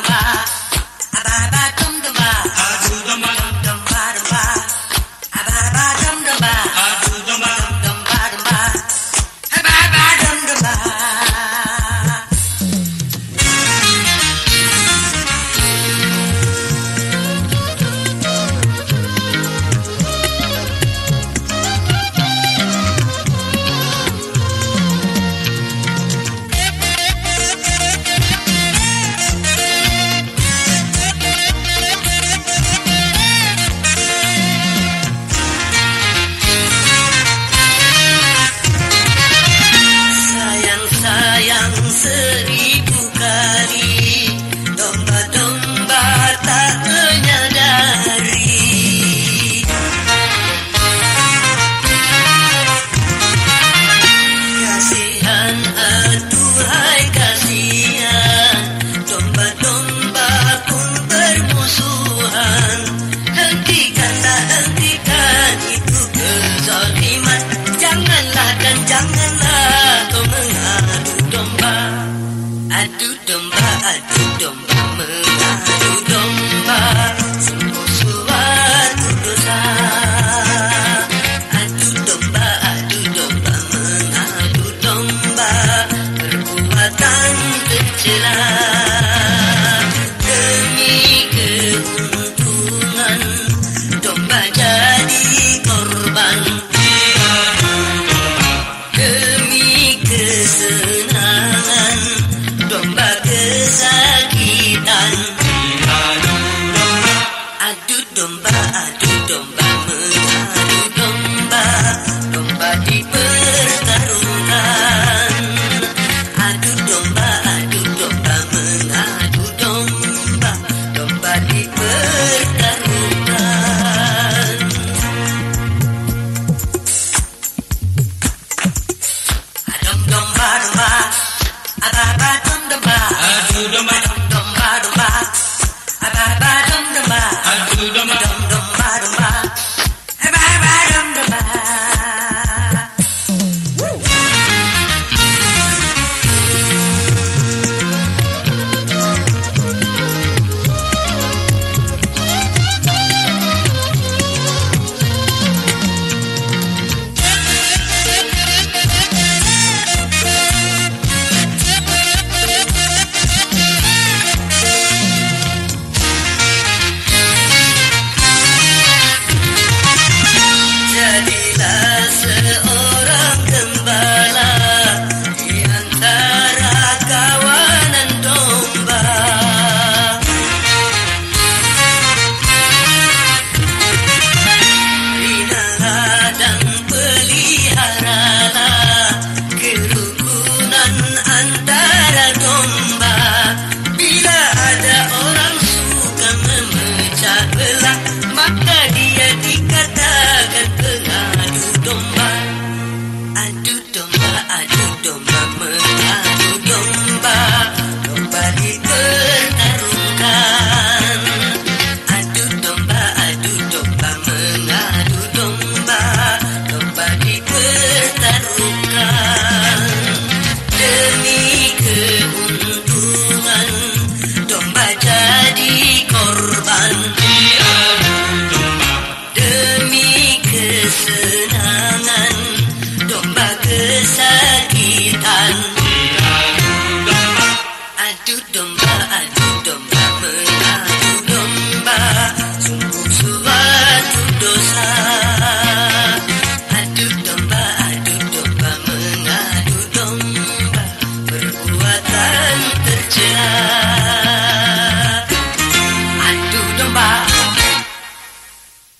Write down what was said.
Bye. City. Adu domba, adu domba, mengadu domba. You don't a